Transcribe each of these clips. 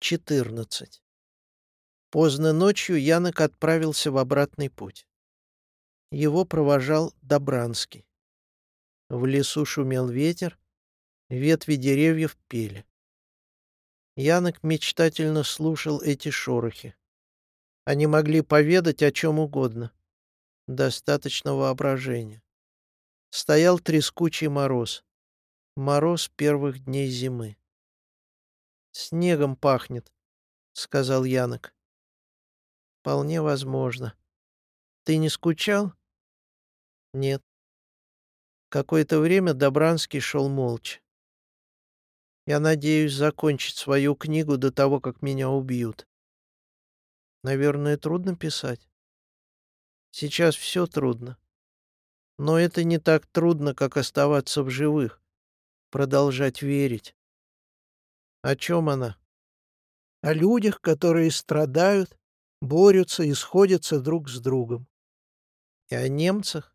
14. Поздно ночью Янок отправился в обратный путь. Его провожал Добранский. В лесу шумел ветер, ветви деревьев пели. Янок мечтательно слушал эти шорохи. Они могли поведать о чем угодно. Достаточно воображения. Стоял трескучий мороз. Мороз первых дней зимы. «Снегом пахнет», — сказал Янок. «Вполне возможно. Ты не скучал?» «Нет». Какое-то время Добранский шел молча. «Я надеюсь закончить свою книгу до того, как меня убьют. Наверное, трудно писать. Сейчас все трудно. Но это не так трудно, как оставаться в живых, продолжать верить. О чем она? О людях, которые страдают, борются и сходятся друг с другом. И о немцах?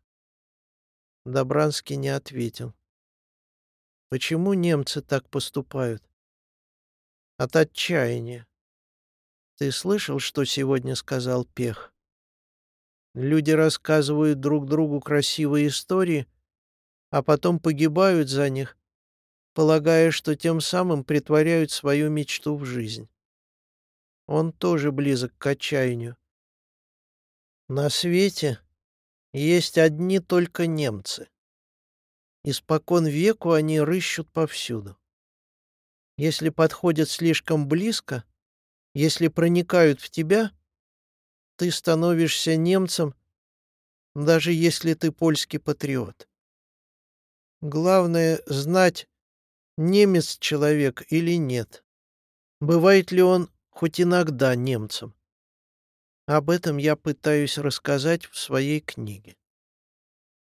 Добранский не ответил. Почему немцы так поступают? От отчаяния. Ты слышал, что сегодня сказал Пех? Люди рассказывают друг другу красивые истории, а потом погибают за них, полагая, что тем самым притворяют свою мечту в жизнь. Он тоже близок к отчаянию. На свете есть одни только немцы. Испокон веку они рыщут повсюду. Если подходят слишком близко, если проникают в тебя, ты становишься немцем, даже если ты польский патриот. Главное — знать, немец человек или нет. Бывает ли он хоть иногда немцем? Об этом я пытаюсь рассказать в своей книге.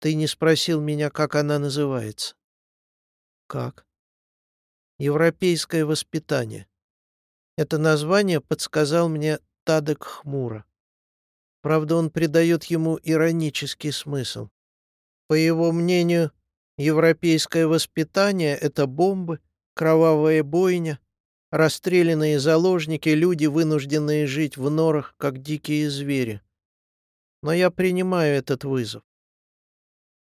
Ты не спросил меня, как она называется. Как? Европейское воспитание. Это название подсказал мне Тадек Хмуро. Правда, он придает ему иронический смысл. По его мнению, Европейское воспитание — это бомбы, кровавая бойня, расстрелянные заложники, люди, вынужденные жить в норах, как дикие звери. Но я принимаю этот вызов.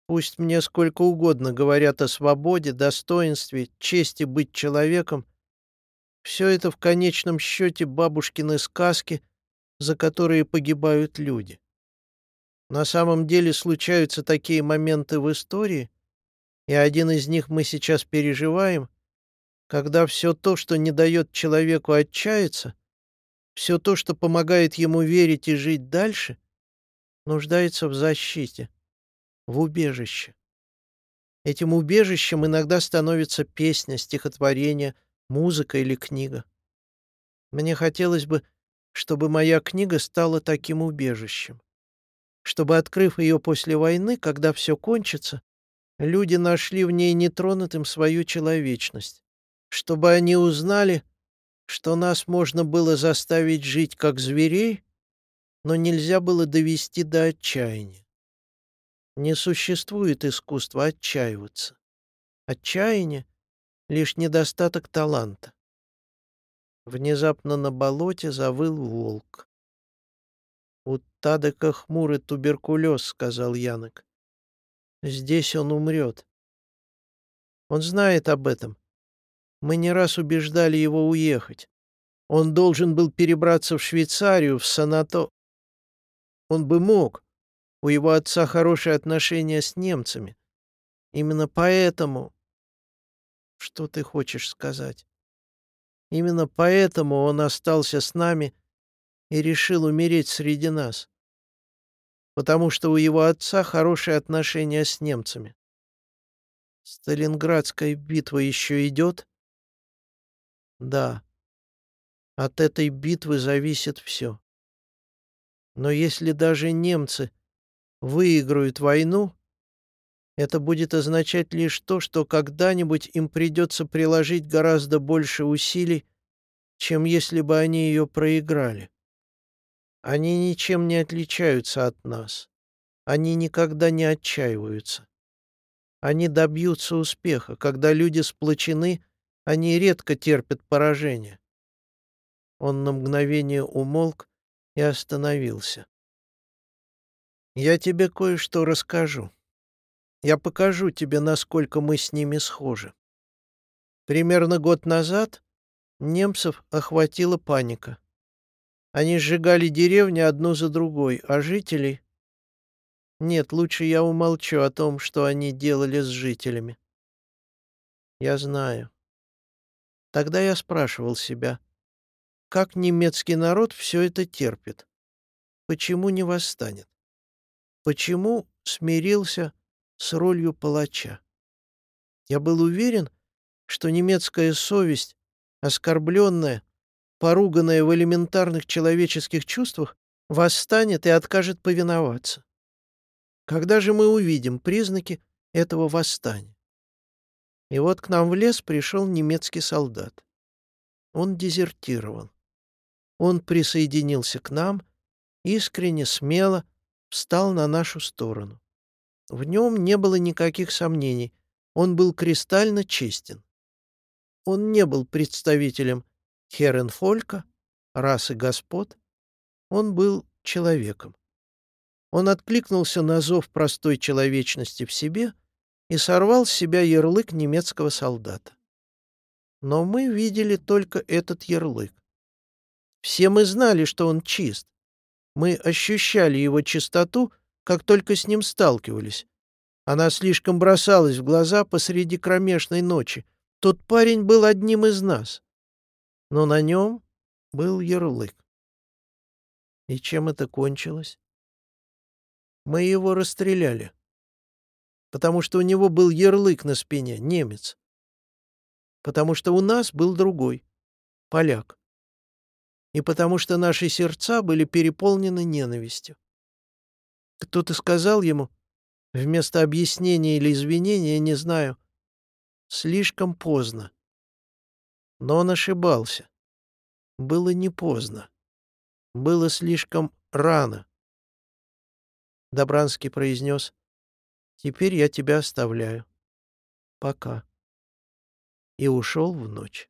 Пусть мне сколько угодно говорят о свободе, достоинстве, чести быть человеком, все это в конечном счете бабушкины сказки, за которые погибают люди. На самом деле случаются такие моменты в истории, и один из них мы сейчас переживаем, когда все то, что не дает человеку отчаяться, все то, что помогает ему верить и жить дальше, нуждается в защите, в убежище. Этим убежищем иногда становится песня, стихотворение, музыка или книга. Мне хотелось бы, чтобы моя книга стала таким убежищем. Чтобы, открыв ее после войны, когда все кончится, Люди нашли в ней нетронутым свою человечность, чтобы они узнали, что нас можно было заставить жить как зверей, но нельзя было довести до отчаяния. Не существует искусства отчаиваться. Отчаяние — лишь недостаток таланта. Внезапно на болоте завыл волк. «У Тадека хмурый туберкулез», — сказал Янок. Здесь он умрет. Он знает об этом. Мы не раз убеждали его уехать. Он должен был перебраться в Швейцарию, в Санато. Он бы мог. У его отца хорошие отношения с немцами. Именно поэтому... Что ты хочешь сказать? Именно поэтому он остался с нами и решил умереть среди нас потому что у его отца хорошие отношения с немцами. Сталинградская битва еще идет? Да. От этой битвы зависит все. Но если даже немцы выиграют войну, это будет означать лишь то, что когда-нибудь им придется приложить гораздо больше усилий, чем если бы они ее проиграли. Они ничем не отличаются от нас. Они никогда не отчаиваются. Они добьются успеха. Когда люди сплочены, они редко терпят поражение. Он на мгновение умолк и остановился. «Я тебе кое-что расскажу. Я покажу тебе, насколько мы с ними схожи. Примерно год назад немцев охватила паника. Они сжигали деревни одну за другой, а жителей... Нет, лучше я умолчу о том, что они делали с жителями. Я знаю. Тогда я спрашивал себя, как немецкий народ все это терпит? Почему не восстанет? Почему смирился с ролью палача? Я был уверен, что немецкая совесть, оскорбленная, поруганная в элементарных человеческих чувствах, восстанет и откажет повиноваться. Когда же мы увидим признаки этого восстания? И вот к нам в лес пришел немецкий солдат. Он дезертировал. Он присоединился к нам, искренне, смело встал на нашу сторону. В нем не было никаких сомнений, он был кристально честен. Он не был представителем Херенфолька, расы господ. Он был человеком. Он откликнулся на зов простой человечности в себе и сорвал с себя ярлык немецкого солдата. Но мы видели только этот ярлык. Все мы знали, что он чист. Мы ощущали его чистоту, как только с ним сталкивались. Она слишком бросалась в глаза посреди кромешной ночи, тот парень был одним из нас. Но на нем был ярлык. И чем это кончилось? Мы его расстреляли. Потому что у него был ярлык на спине, немец. Потому что у нас был другой, поляк. И потому что наши сердца были переполнены ненавистью. Кто-то сказал ему, вместо объяснения или извинения, не знаю, Слишком поздно. Но он ошибался. Было не поздно. Было слишком рано. Добранский произнес, «Теперь я тебя оставляю. Пока». И ушел в ночь.